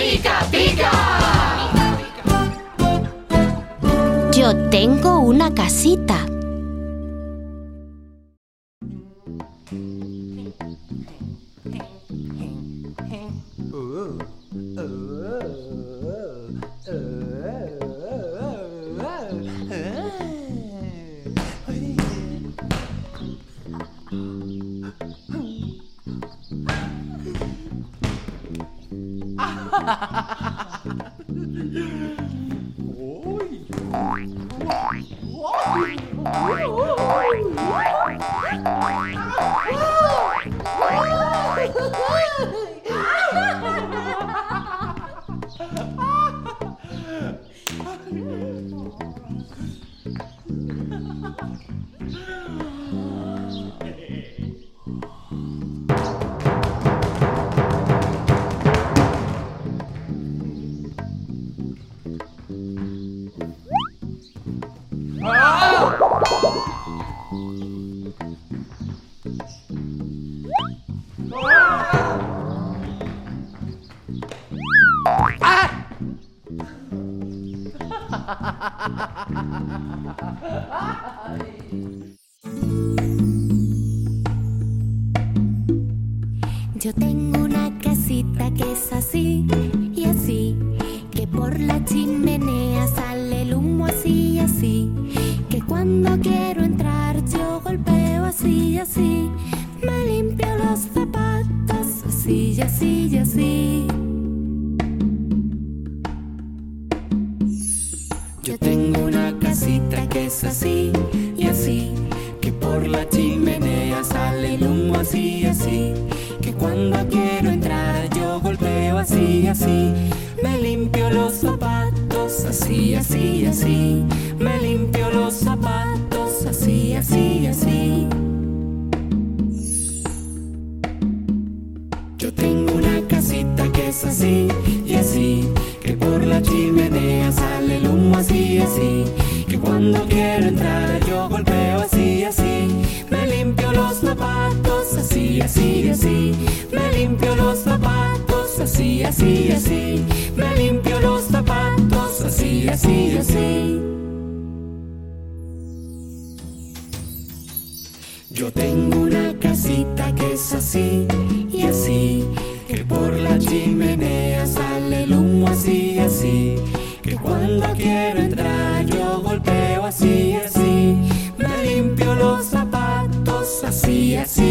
Pica, pica. Yo tengo una casita. Oh. Yo tengo una casita que es así y así, que por la chimenea sale el humo así y así, cuando quiero entrar. Yo golpeo así y así, me limpio los zapatos así y así y así. Yo tengo una casita que es así y así, que por la chimenea sale el humo así y así, que cuando quiero entrar yo golpeo así y así, me limpio los zapatos así, así, así, me limpio los zapatos es así y así, que por la chimenea sale el humo así así, que cuando quiero entrar yo golpeo así así, me limpio los zapatos así, así, así, me limpio los zapatos así, así, así, me limpio los zapatos así, así, así. Yo tengo una casita que es así que cuando quiero entrar yo golpeo así, así, me limpio los zapatos así, así.